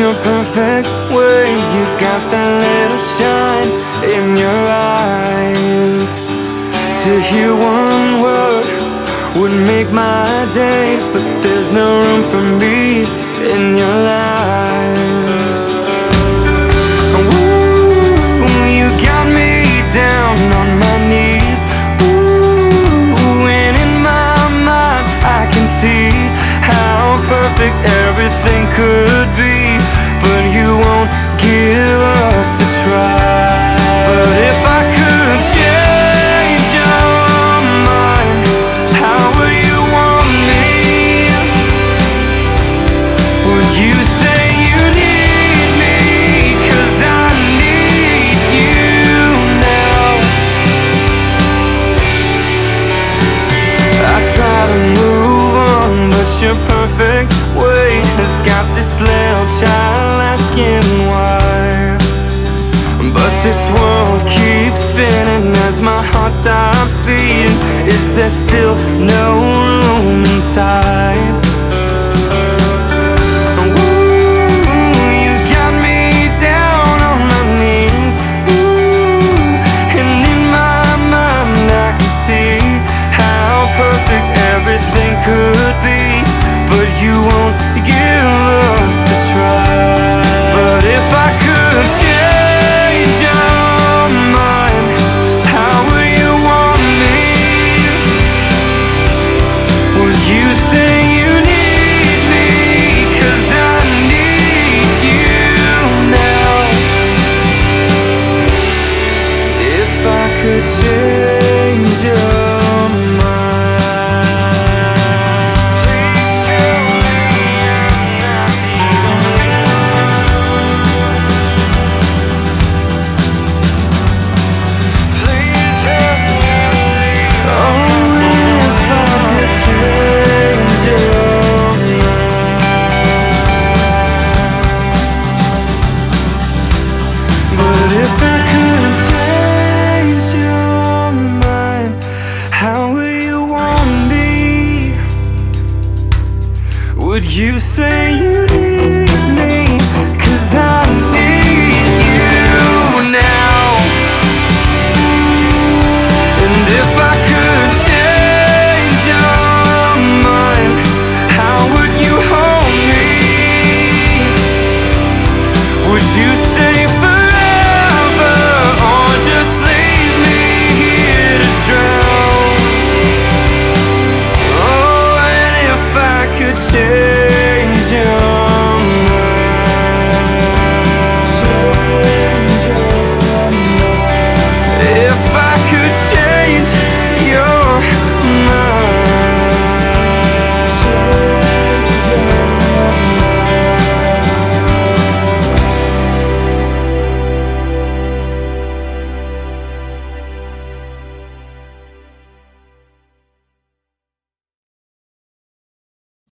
your perfect way. You got that little shine in your eyes. To hear one word would make my day, but there's no room for me in your life. Your perfect way has got this little child asking why. But this world keeps spinning as my heart stops beating. Is there still no room? you won't you say you need?